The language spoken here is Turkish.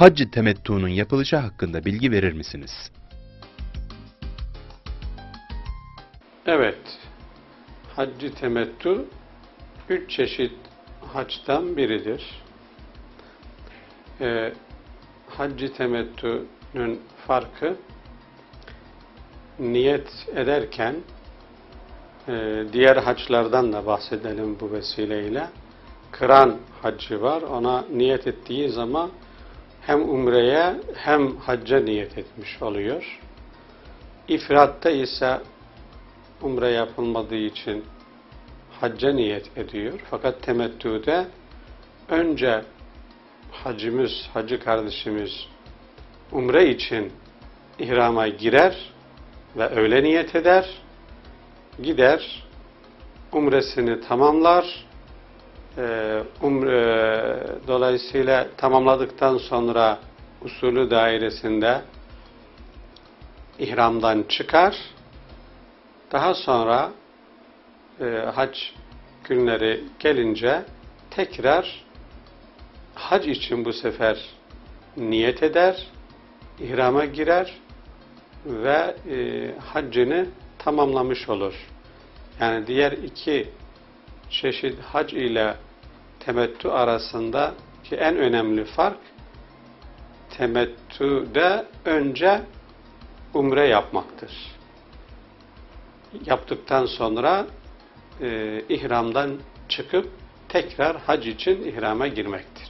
Hac-ı temettu'nun yapılışı hakkında bilgi verir misiniz? Evet, haccı temettü üç çeşit haçtan biridir. Ee, haccı temettünün farkı niyet ederken e, diğer haçlardan da bahsedelim bu vesileyle. Kıran haccı var. Ona niyet ettiği zaman hem umreye hem hacca niyet etmiş oluyor. İfratta ise umre yapılmadığı için hacca niyet ediyor. Fakat temettüde önce hacımız, hacı kardeşimiz umre için ihrama girer ve öyle niyet eder. Gider, umresini tamamlar. Ee, umre, dolayısıyla tamamladıktan sonra usulü dairesinde ihramdan çıkar. Daha sonra e, hac günleri gelince tekrar hac için bu sefer niyet eder, ihrama girer ve e, haccını tamamlamış olur. Yani diğer iki çeşit hac ile temettü arasında ki en önemli fark temettüde önce umre yapmaktır. Yaptıktan sonra e, ihramdan çıkıp tekrar hac için ihrama girmektir.